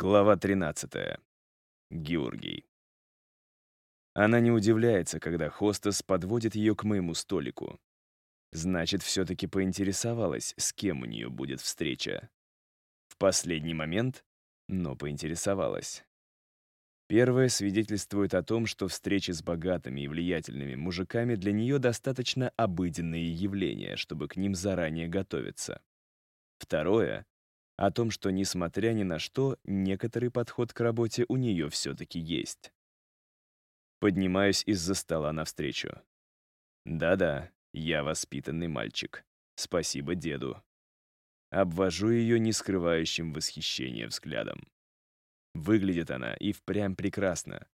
Глава 13. Георгий. Она не удивляется, когда хостес подводит ее к моему столику. Значит, все-таки поинтересовалась, с кем у нее будет встреча. В последний момент, но поинтересовалась. Первое свидетельствует о том, что встречи с богатыми и влиятельными мужиками для нее достаточно обыденные явления, чтобы к ним заранее готовиться. Второе — о том, что, несмотря ни на что, некоторый подход к работе у нее все-таки есть. Поднимаюсь из-за стола навстречу. Да-да, я воспитанный мальчик. Спасибо деду. Обвожу ее не скрывающим восхищения взглядом. Выглядит она и впрямь прекрасно.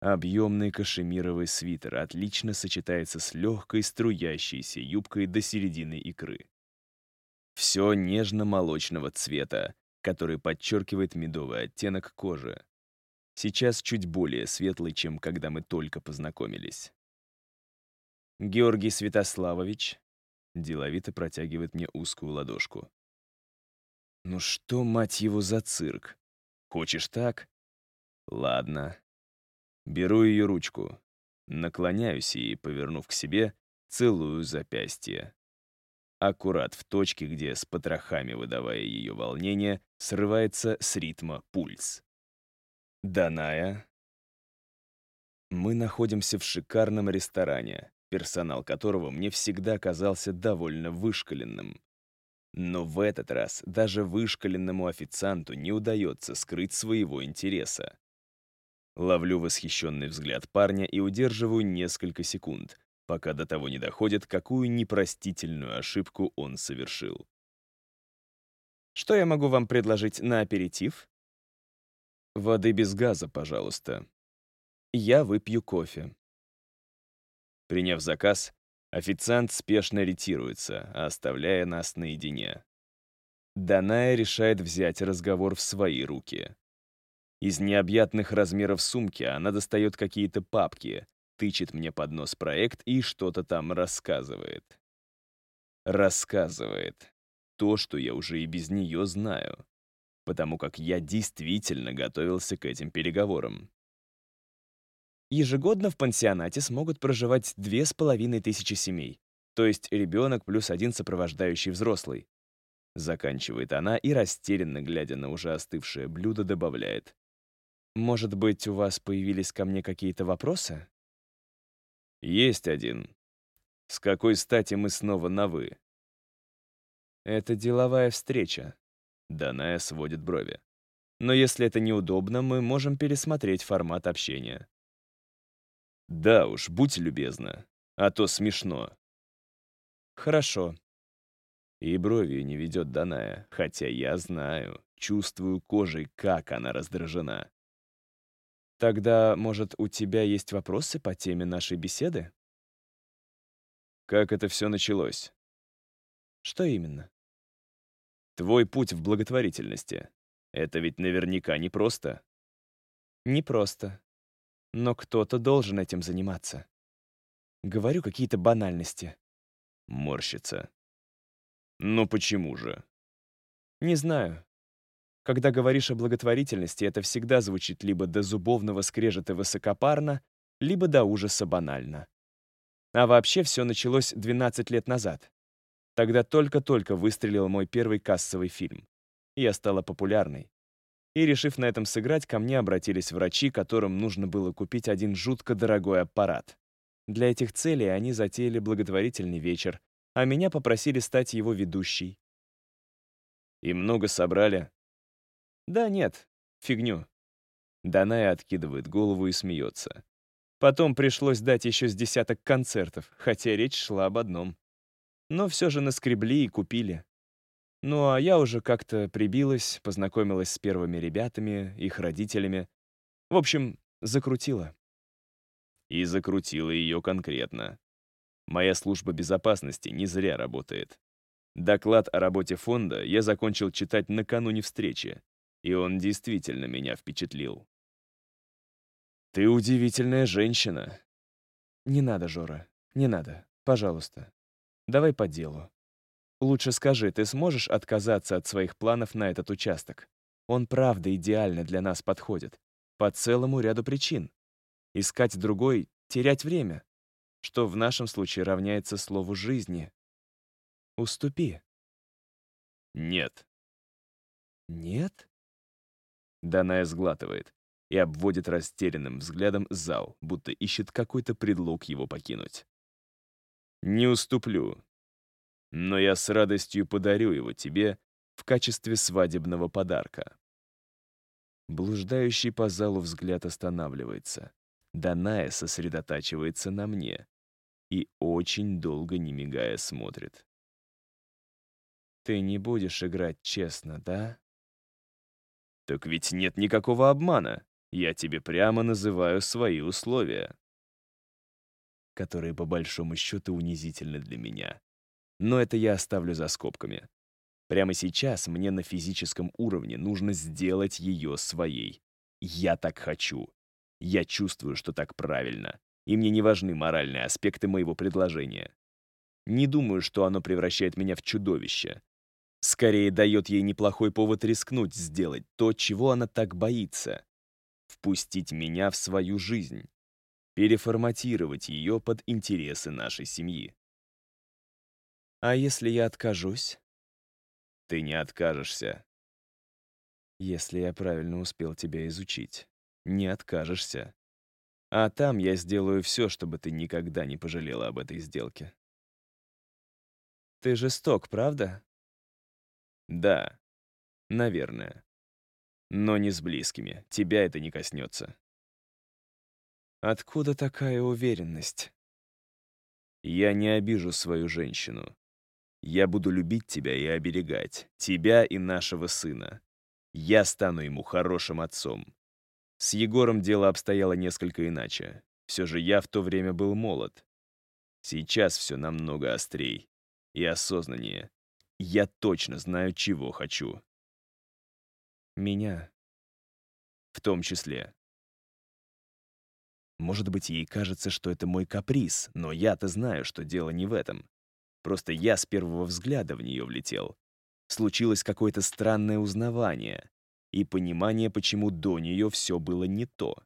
Объемный кашемировый свитер отлично сочетается с легкой струящейся юбкой до середины икры. Все нежно-молочного цвета, который подчеркивает медовый оттенок кожи. Сейчас чуть более светлый, чем когда мы только познакомились. Георгий Святославович деловито протягивает мне узкую ладошку. «Ну что, мать его, за цирк? Хочешь так? Ладно. Беру ее ручку, наклоняюсь и, повернув к себе, целую запястье. Аккурат в точке, где, с потрохами выдавая ее волнение, срывается с ритма пульс. Даная. Мы находимся в шикарном ресторане, персонал которого мне всегда казался довольно вышкаленным. Но в этот раз даже вышкаленному официанту не удается скрыть своего интереса. Ловлю восхищенный взгляд парня и удерживаю несколько секунд, пока до того не доходит, какую непростительную ошибку он совершил. «Что я могу вам предложить на аперитив?» «Воды без газа, пожалуйста. Я выпью кофе». Приняв заказ, Официант спешно ретируется, оставляя нас наедине. Даная решает взять разговор в свои руки. Из необъятных размеров сумки она достает какие-то папки, тычет мне под нос проект и что-то там рассказывает. Рассказывает. То, что я уже и без нее знаю. Потому как я действительно готовился к этим переговорам. Ежегодно в пансионате смогут проживать две с половиной тысячи семей, то есть ребенок плюс один сопровождающий взрослый. Заканчивает она и, растерянно глядя на уже остывшее блюдо, добавляет. «Может быть, у вас появились ко мне какие-то вопросы?» «Есть один. С какой стати мы снова на «вы»?» «Это деловая встреча», — Даная сводит брови. «Но если это неудобно, мы можем пересмотреть формат общения». Да уж, будь любезна, а то смешно. Хорошо. И бровью не ведет Даная, хотя я знаю, чувствую кожей, как она раздражена. Тогда, может, у тебя есть вопросы по теме нашей беседы? Как это все началось? Что именно? Твой путь в благотворительности. Это ведь наверняка непросто. Непросто но кто-то должен этим заниматься. Говорю какие-то банальности. Морщится. Ну почему же? Не знаю. Когда говоришь о благотворительности, это всегда звучит либо до зубовного скрежета высокопарно, либо до ужаса банально. А вообще все началось 12 лет назад. Тогда только-только выстрелил мой первый кассовый фильм. Я стала популярной. И, решив на этом сыграть, ко мне обратились врачи, которым нужно было купить один жутко дорогой аппарат. Для этих целей они затеяли благотворительный вечер, а меня попросили стать его ведущей. И много собрали? Да нет, фигню. Даная откидывает голову и смеется. Потом пришлось дать еще с десяток концертов, хотя речь шла об одном. Но все же наскребли и купили. Ну а я уже как-то прибилась, познакомилась с первыми ребятами, их родителями. В общем, закрутила. И закрутила ее конкретно. Моя служба безопасности не зря работает. Доклад о работе фонда я закончил читать накануне встречи, и он действительно меня впечатлил. «Ты удивительная женщина». «Не надо, Жора, не надо, пожалуйста. Давай по делу». Лучше скажи, ты сможешь отказаться от своих планов на этот участок? Он правда идеально для нас подходит. По целому ряду причин. Искать другой — терять время, что в нашем случае равняется слову «жизни». Уступи. Нет. Нет? Даная сглатывает и обводит растерянным взглядом зал, будто ищет какой-то предлог его покинуть. Не уступлю, но я с радостью подарю его тебе в качестве свадебного подарка. Блуждающий по залу взгляд останавливается. Даная сосредотачивается на мне и очень долго не мигая смотрит. «Ты не будешь играть честно, да?» «Так ведь нет никакого обмана. Я тебе прямо называю свои условия» которые по большому счету унизительны для меня. Но это я оставлю за скобками. Прямо сейчас мне на физическом уровне нужно сделать ее своей. Я так хочу. Я чувствую, что так правильно. И мне не важны моральные аспекты моего предложения. Не думаю, что оно превращает меня в чудовище. Скорее дает ей неплохой повод рискнуть сделать то, чего она так боится. Впустить меня в свою жизнь. Переформатировать ее под интересы нашей семьи. А если я откажусь? Ты не откажешься. Если я правильно успел тебя изучить. Не откажешься. А там я сделаю все, чтобы ты никогда не пожалела об этой сделке. Ты жесток, правда? Да, наверное. Но не с близкими. Тебя это не коснется. Откуда такая уверенность? Я не обижу свою женщину. Я буду любить тебя и оберегать, тебя и нашего сына. Я стану ему хорошим отцом. С Егором дело обстояло несколько иначе. Все же я в то время был молод. Сейчас все намного острей и осознаннее. Я точно знаю, чего хочу. Меня. В том числе. Может быть, ей кажется, что это мой каприз, но я-то знаю, что дело не в этом. Просто я с первого взгляда в нее влетел. Случилось какое-то странное узнавание и понимание, почему до нее все было не то.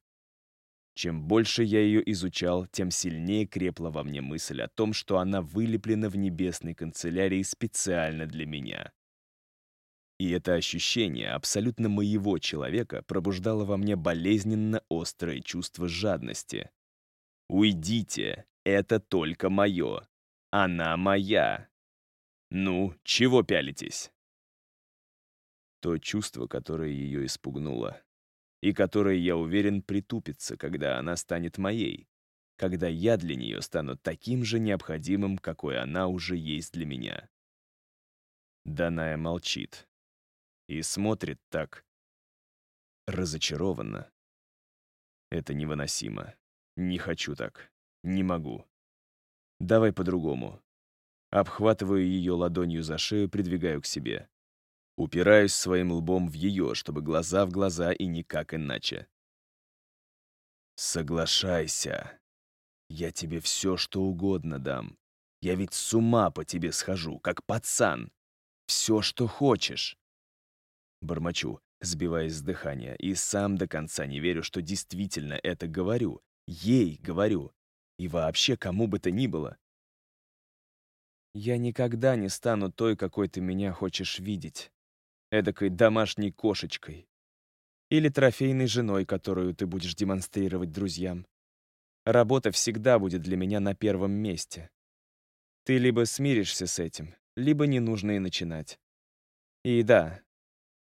Чем больше я ее изучал, тем сильнее крепла во мне мысль о том, что она вылеплена в небесной канцелярии специально для меня. И это ощущение абсолютно моего человека пробуждало во мне болезненно острое чувство жадности. «Уйдите, это только мое. Она моя. Ну, чего пялитесь? То чувство, которое ее испугнуло, и которое, я уверен, притупится, когда она станет моей, когда я для нее стану таким же необходимым, какой она уже есть для меня. Даная молчит и смотрит так разочарованно. Это невыносимо. Не хочу так. Не могу. Давай по-другому. Обхватываю ее ладонью за шею, придвигаю к себе. Упираюсь своим лбом в ее, чтобы глаза в глаза и никак иначе. Соглашайся. Я тебе все, что угодно дам. Я ведь с ума по тебе схожу, как пацан. Все, что хочешь. Бормочу, сбиваясь с дыхания, и сам до конца не верю, что действительно это говорю. Ей говорю. И вообще кому бы то ни было. Я никогда не стану той, какой ты меня хочешь видеть. Эдакой домашней кошечкой. Или трофейной женой, которую ты будешь демонстрировать друзьям. Работа всегда будет для меня на первом месте. Ты либо смиришься с этим, либо не нужно и начинать. И да,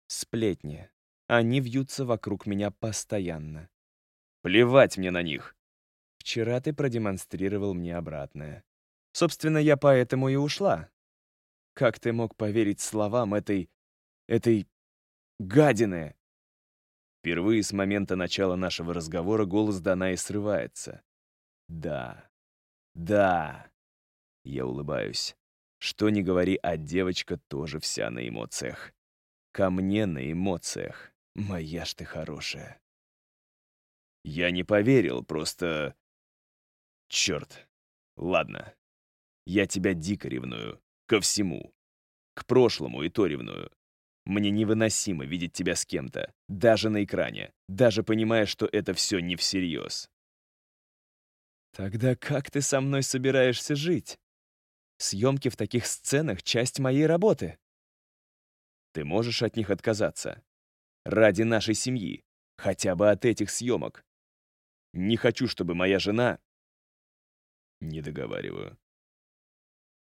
сплетни. Они вьются вокруг меня постоянно. Плевать мне на них. Вчера ты продемонстрировал мне обратное. Собственно, я поэтому и ушла. Как ты мог поверить словам этой... этой... гадины? Впервые с момента начала нашего разговора голос Данаи срывается. Да. Да. Я улыбаюсь. Что ни говори, а девочка тоже вся на эмоциях. Ко мне на эмоциях. Моя ж ты хорошая. Я не поверил, просто... Черт. Ладно. Я тебя дико ревную. Ко всему. К прошлому и то ревную. Мне невыносимо видеть тебя с кем-то, даже на экране, даже понимая, что это все не всерьез. Тогда как ты со мной собираешься жить? Съемки в таких сценах — часть моей работы. Ты можешь от них отказаться. Ради нашей семьи. Хотя бы от этих съемок. Не хочу, чтобы моя жена... Не договариваю.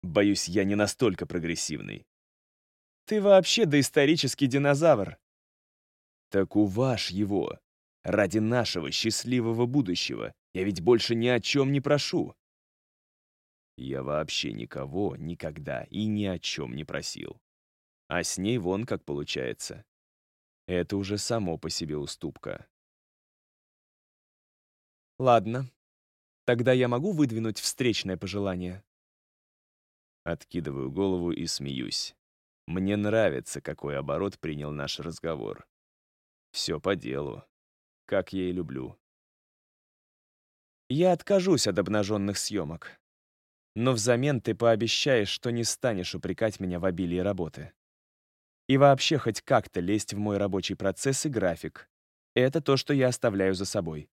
Боюсь, я не настолько прогрессивный. Ты вообще доисторический динозавр. Так уваж его. Ради нашего счастливого будущего. Я ведь больше ни о чем не прошу. Я вообще никого никогда и ни о чем не просил. А с ней вон как получается. Это уже само по себе уступка. Ладно. Тогда я могу выдвинуть встречное пожелание? Откидываю голову и смеюсь. Мне нравится, какой оборот принял наш разговор. Все по делу. Как я и люблю. Я откажусь от обнаженных съемок. Но взамен ты пообещаешь, что не станешь упрекать меня в обилии работы. И вообще хоть как-то лезть в мой рабочий процесс и график. Это то, что я оставляю за собой.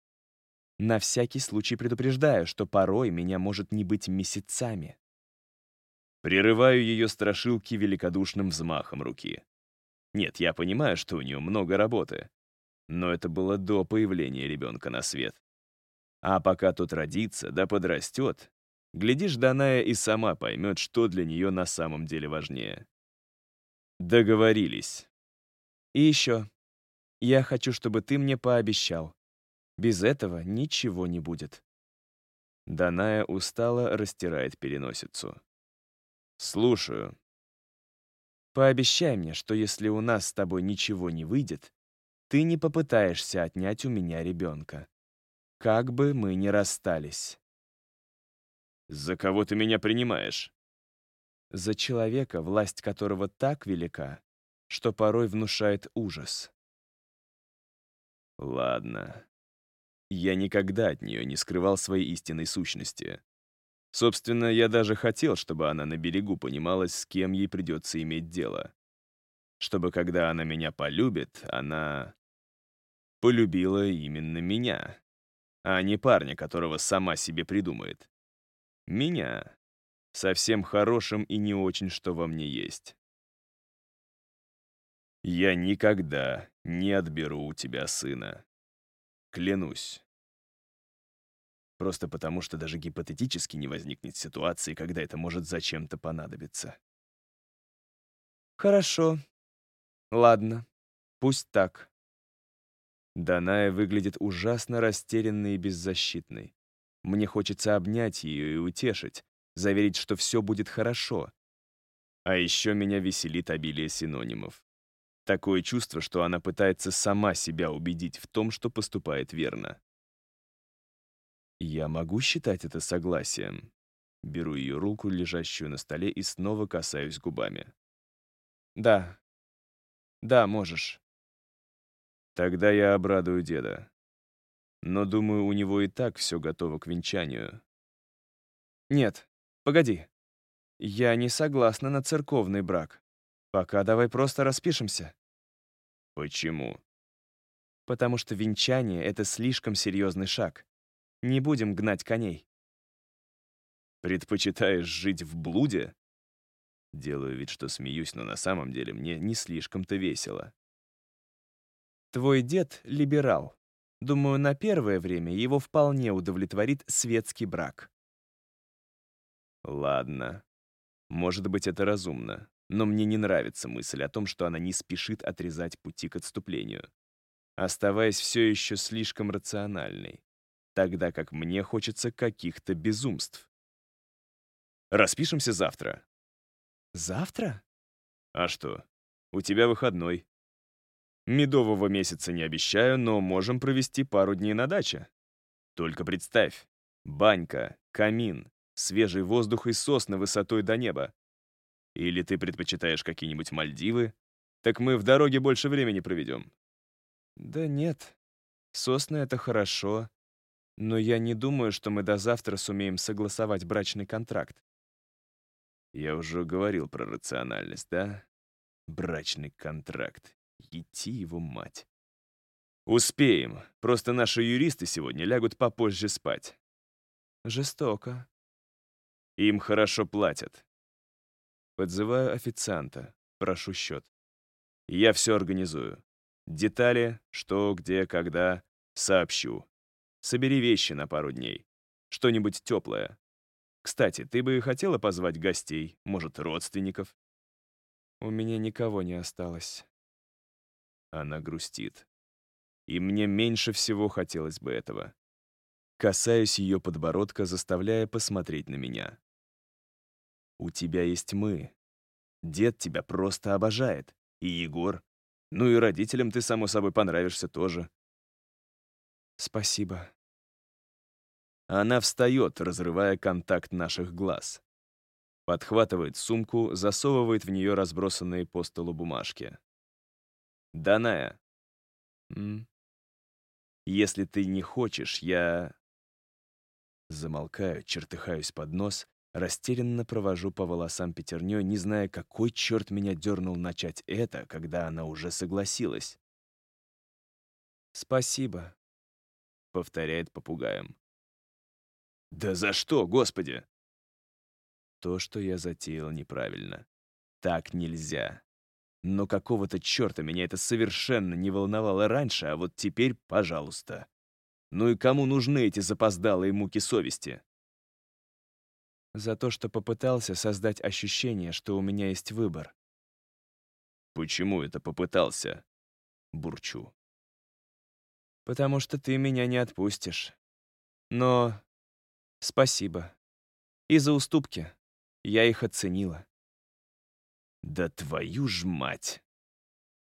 На всякий случай предупреждаю, что порой меня может не быть месяцами. Прерываю ее страшилки великодушным взмахом руки. Нет, я понимаю, что у нее много работы. Но это было до появления ребенка на свет. А пока тот родится, да подрастет, глядишь, Даная и сама поймет, что для нее на самом деле важнее. Договорились. И еще. Я хочу, чтобы ты мне пообещал. Без этого ничего не будет. Даная устало растирает переносицу. «Слушаю». «Пообещай мне, что если у нас с тобой ничего не выйдет, ты не попытаешься отнять у меня ребенка как бы мы ни расстались. «За кого ты меня принимаешь?» За человека, власть которого так велика, что порой внушает ужас. Ладно. Я никогда от нее не скрывал своей истинной сущности. Собственно, я даже хотел, чтобы она на берегу понимала, с кем ей придется иметь дело. Чтобы, когда она меня полюбит, она полюбила именно меня а не парня, которого сама себе придумает. Меня. Совсем хорошим и не очень, что во мне есть. Я никогда не отберу у тебя сына. Клянусь. Просто потому, что даже гипотетически не возникнет ситуации, когда это может зачем-то понадобиться. Хорошо. Ладно. Пусть так. Даная выглядит ужасно растерянной и беззащитной. Мне хочется обнять ее и утешить, заверить, что все будет хорошо. А еще меня веселит обилие синонимов. Такое чувство, что она пытается сама себя убедить в том, что поступает верно. Я могу считать это согласием. Беру ее руку, лежащую на столе, и снова касаюсь губами. Да. Да, можешь. Тогда я обрадую деда. Но, думаю, у него и так все готово к венчанию. Нет, погоди. Я не согласна на церковный брак. Пока давай просто распишемся. Почему? Потому что венчание — это слишком серьезный шаг. Не будем гнать коней. Предпочитаешь жить в блуде? Делаю вид, что смеюсь, но на самом деле мне не слишком-то весело. Твой дед — либерал. Думаю, на первое время его вполне удовлетворит светский брак. Ладно. Может быть, это разумно. Но мне не нравится мысль о том, что она не спешит отрезать пути к отступлению, оставаясь все еще слишком рациональной, тогда как мне хочется каких-то безумств. Распишемся завтра. Завтра? А что? У тебя выходной. Медового месяца не обещаю, но можем провести пару дней на даче. Только представь, банька, камин, свежий воздух и сосны высотой до неба. Или ты предпочитаешь какие-нибудь Мальдивы? Так мы в дороге больше времени проведем. Да нет, сосны — это хорошо, но я не думаю, что мы до завтра сумеем согласовать брачный контракт. Я уже говорил про рациональность, да? Брачный контракт. Идти его мать. Успеем. Просто наши юристы сегодня лягут попозже спать. Жестоко. Им хорошо платят. Подзываю официанта. Прошу счет. Я все организую. Детали, что, где, когда, сообщу. Собери вещи на пару дней. Что-нибудь теплое. Кстати, ты бы хотела позвать гостей, может, родственников? У меня никого не осталось. Она грустит. И мне меньше всего хотелось бы этого. Касаюсь ее подбородка, заставляя посмотреть на меня. У тебя есть мы. Дед тебя просто обожает. И Егор. Ну и родителям ты, само собой, понравишься тоже. Спасибо. Она встает, разрывая контакт наших глаз. Подхватывает сумку, засовывает в нее разбросанные по столу бумажки. «Даная, М? если ты не хочешь, я...» Замолкаю, чертыхаюсь под нос, растерянно провожу по волосам пятерней, не зная, какой черт меня дернул начать это, когда она уже согласилась. Спасибо. — повторяет попугаем. «Да за что, Господи?» То, что я затеял, неправильно. Так нельзя. Но какого-то черта меня это совершенно не волновало раньше, а вот теперь, пожалуйста. Ну и кому нужны эти запоздалые муки совести? За то, что попытался создать ощущение, что у меня есть выбор. «Почему это попытался?» Бурчу. Потому что ты меня не отпустишь. Но спасибо. И за уступки. Я их оценила. Да твою ж мать!